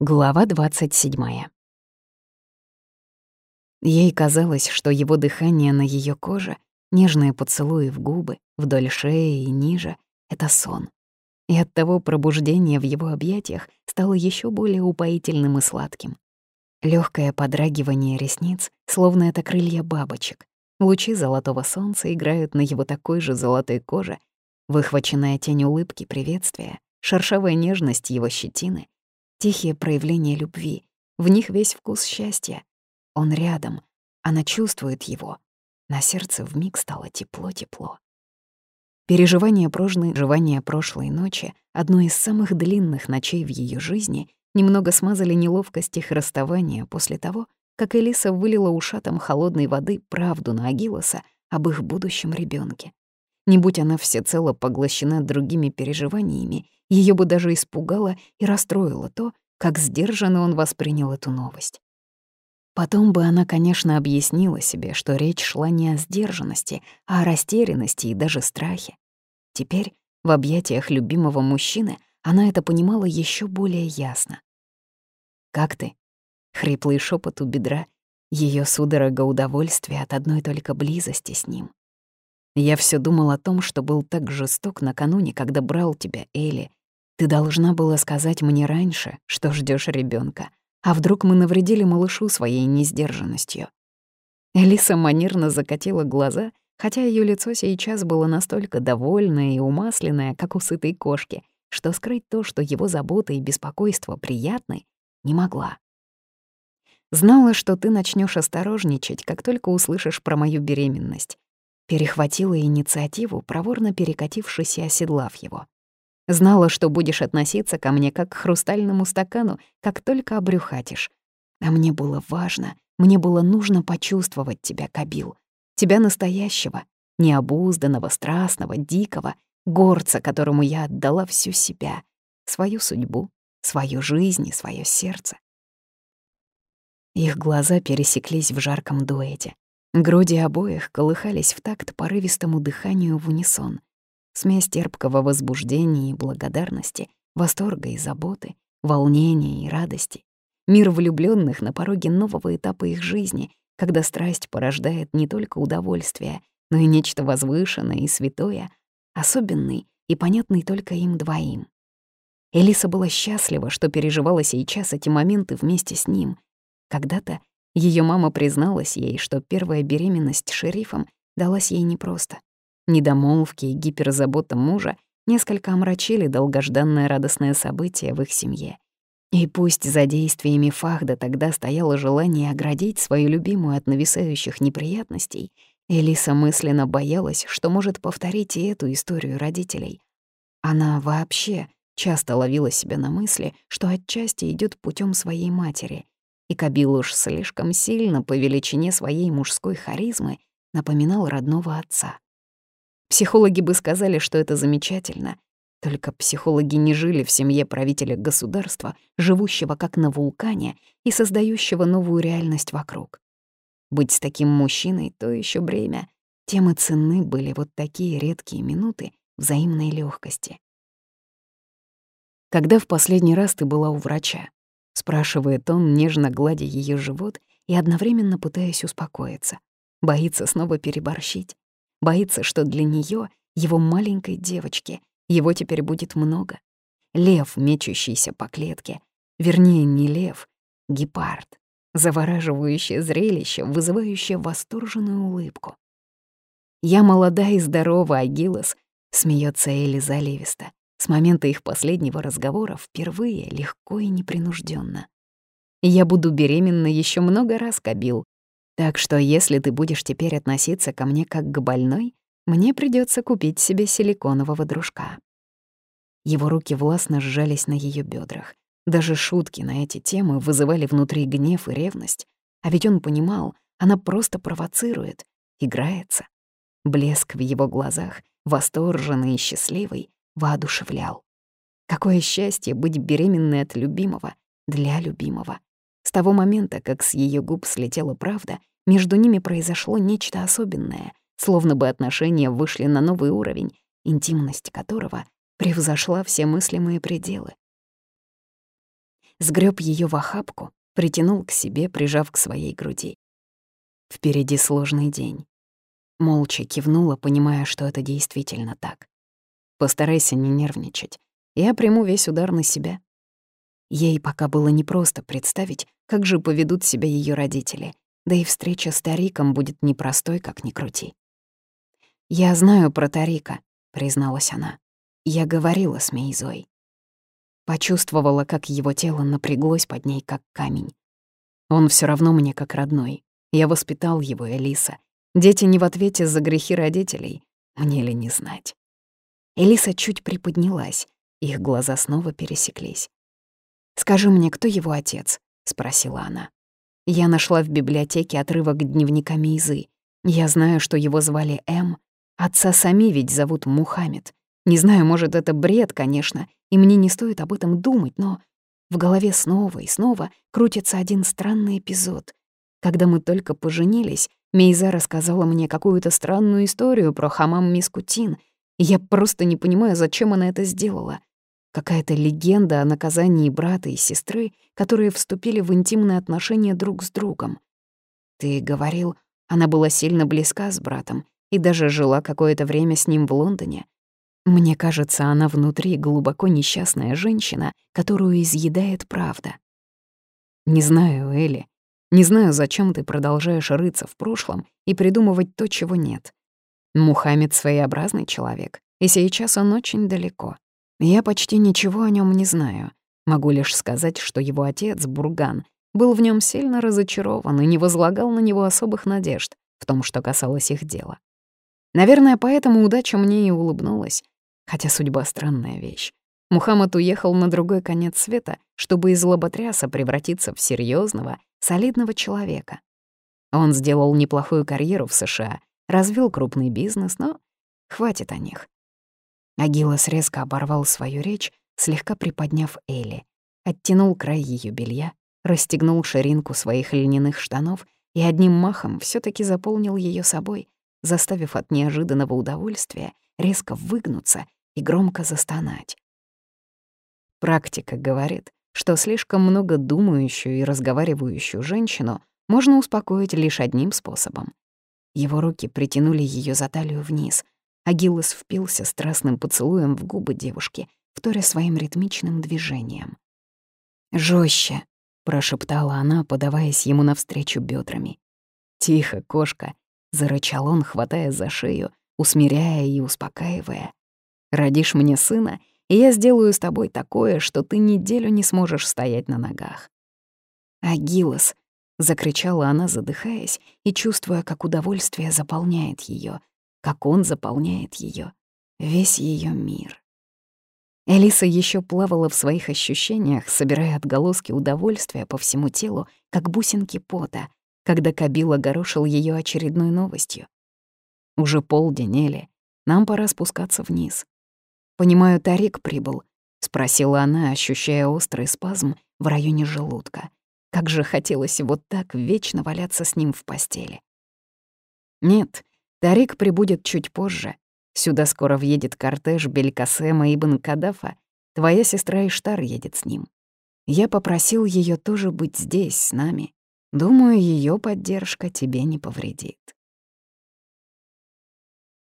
Глава 27. Ей казалось, что его дыхание на ее коже, нежные поцелуи в губы, вдоль шеи и ниже — это сон. И от того пробуждение в его объятиях стало еще более упоительным и сладким. Легкое подрагивание ресниц, словно это крылья бабочек. Лучи золотого солнца играют на его такой же золотой коже, выхваченная тень улыбки приветствия, шершавая нежность его щетины — Тихие проявления любви, в них весь вкус счастья. Он рядом, она чувствует его. На сердце вмиг стало тепло-тепло. Переживание прожной, жевания прошлой ночи, одно из самых длинных ночей в ее жизни, немного смазали неловкость их расставания после того, как Элиса вылила ушатом холодной воды правду на Агилоса об их будущем ребенке. Не будь она всецело поглощена другими переживаниями, ее бы даже испугало и расстроило то, как сдержанно он воспринял эту новость. Потом бы она, конечно, объяснила себе, что речь шла не о сдержанности, а о растерянности и даже страхе. Теперь, в объятиях любимого мужчины, она это понимала еще более ясно. «Как ты?» — хриплый шепот у бедра, ее судорога удовольствия от одной только близости с ним. Я все думал о том, что был так жесток накануне, когда брал тебя, Элли. Ты должна была сказать мне раньше, что ждешь ребенка. А вдруг мы навредили малышу своей несдержанностью? Элиса манерно закатила глаза, хотя ее лицо сейчас было настолько довольное и умасленное, как у сытой кошки, что скрыть то, что его забота и беспокойство приятны, не могла. Знала, что ты начнешь осторожничать, как только услышишь про мою беременность. Перехватила инициативу, проворно перекатившись и оседлав его. Знала, что будешь относиться ко мне как к хрустальному стакану, как только обрюхатишь. А мне было важно, мне было нужно почувствовать тебя, Кабил. Тебя настоящего, необузданного, страстного, дикого, горца, которому я отдала всю себя, свою судьбу, свою жизнь и свое сердце. Их глаза пересеклись в жарком дуэте. Груди обоих колыхались в такт порывистому дыханию в унисон. Смесь терпкого возбуждения и благодарности, восторга и заботы, волнения и радости. Мир влюбленных на пороге нового этапа их жизни, когда страсть порождает не только удовольствие, но и нечто возвышенное и святое, особенный и понятный только им двоим. Элиса была счастлива, что переживала сейчас эти моменты вместе с ним. Когда-то ее мама призналась ей, что первая беременность шерифом далась ей непросто. Недомолвки и гиперзабота мужа несколько омрачили долгожданное радостное событие в их семье. И пусть за действиями Фахда тогда стояло желание оградить свою любимую от нависающих неприятностей, Элиса мысленно боялась, что может повторить и эту историю родителей. Она вообще часто ловила себя на мысли, что отчасти идет путем своей матери — и Кабил уж слишком сильно по величине своей мужской харизмы напоминал родного отца. Психологи бы сказали, что это замечательно, только психологи не жили в семье правителя государства, живущего как на вулкане и создающего новую реальность вокруг. Быть с таким мужчиной — то еще бремя. Тем и ценны были вот такие редкие минуты взаимной легкости. Когда в последний раз ты была у врача? — спрашивает он, нежно гладя ее живот и одновременно пытаясь успокоиться. Боится снова переборщить. Боится, что для нее, его маленькой девочки, его теперь будет много. Лев, мечущийся по клетке. Вернее, не лев, гепард. Завораживающее зрелище, вызывающее восторженную улыбку. «Я молода и здорова, Агилос», — смеется Элли заливисто. С момента их последнего разговора впервые легко и непринужденно. Я буду беременна еще много раз, Кабил. Так что если ты будешь теперь относиться ко мне как к больной, мне придется купить себе силиконового дружка. Его руки властно сжались на ее бедрах. Даже шутки на эти темы вызывали внутри гнев и ревность. А ведь он понимал, она просто провоцирует, играется. Блеск в его глазах, восторженный и счастливый, воодушевлял. Какое счастье быть беременной от любимого, для любимого. С того момента, как с ее губ слетела правда, между ними произошло нечто особенное, словно бы отношения вышли на новый уровень, интимность которого превзошла все мыслимые пределы. сгреб ее в охапку, притянул к себе, прижав к своей груди. Впереди сложный день. Молча кивнула, понимая, что это действительно так. Постарайся не нервничать. Я приму весь удар на себя. Ей пока было непросто представить, как же поведут себя ее родители, да и встреча с Тариком будет непростой, как ни крути. «Я знаю про Тарика», — призналась она. «Я говорила с Мейзой». Почувствовала, как его тело напряглось под ней, как камень. Он все равно мне как родной. Я воспитал его, Элиса. Дети не в ответе за грехи родителей. Мне ли не знать? Элиса чуть приподнялась. Их глаза снова пересеклись. «Скажи мне, кто его отец?» — спросила она. Я нашла в библиотеке отрывок дневника Мейзы. Я знаю, что его звали М. Отца сами ведь зовут Мухаммед. Не знаю, может, это бред, конечно, и мне не стоит об этом думать, но в голове снова и снова крутится один странный эпизод. Когда мы только поженились, Мейза рассказала мне какую-то странную историю про хамам Мискутин, я просто не понимаю, зачем она это сделала. Какая-то легенда о наказании брата и сестры, которые вступили в интимные отношения друг с другом. Ты говорил, она была сильно близка с братом и даже жила какое-то время с ним в Лондоне. Мне кажется, она внутри глубоко несчастная женщина, которую изъедает правда. Не знаю, Элли, не знаю, зачем ты продолжаешь рыться в прошлом и придумывать то, чего нет. Мухаммед своеобразный человек, и сейчас он очень далеко. Я почти ничего о нем не знаю. Могу лишь сказать, что его отец, Бурган, был в нем сильно разочарован и не возлагал на него особых надежд в том, что касалось их дела. Наверное, поэтому удача мне и улыбнулась. Хотя судьба — странная вещь. Мухаммад уехал на другой конец света, чтобы из лоботряса превратиться в серьезного, солидного человека. Он сделал неплохую карьеру в США, развил крупный бизнес, но хватит о них. Агилас резко оборвал свою речь, слегка приподняв Элли, оттянул край ее белья, расстегнул ширинку своих льняных штанов и одним махом все таки заполнил ее собой, заставив от неожиданного удовольствия резко выгнуться и громко застонать. Практика говорит, что слишком много думающую и разговаривающую женщину можно успокоить лишь одним способом. Его руки притянули ее за талию вниз, Агилос впился страстным поцелуем в губы девушки, вторя своим ритмичным движением. Жестче, прошептала она, подаваясь ему навстречу бедрами. «Тихо, кошка!» — зарычал он, хватая за шею, усмиряя и успокаивая. «Родишь мне сына, и я сделаю с тобой такое, что ты неделю не сможешь стоять на ногах». «Агилос!» — закричала она, задыхаясь и чувствуя, как удовольствие заполняет ее, как он заполняет ее, весь ее мир. Элиса еще плавала в своих ощущениях, собирая отголоски удовольствия по всему телу, как бусинки пота, когда Кабил огорошил ее очередной новостью. «Уже полдень, Эли. Нам пора спускаться вниз». «Понимаю, Тарик прибыл», — спросила она, ощущая острый спазм в районе желудка. Как же хотелось вот так вечно валяться с ним в постели. «Нет, Тарик прибудет чуть позже. Сюда скоро въедет кортеж Белькасема Ибн Кадафа. Твоя сестра Иштар едет с ним. Я попросил ее тоже быть здесь, с нами. Думаю, ее поддержка тебе не повредит.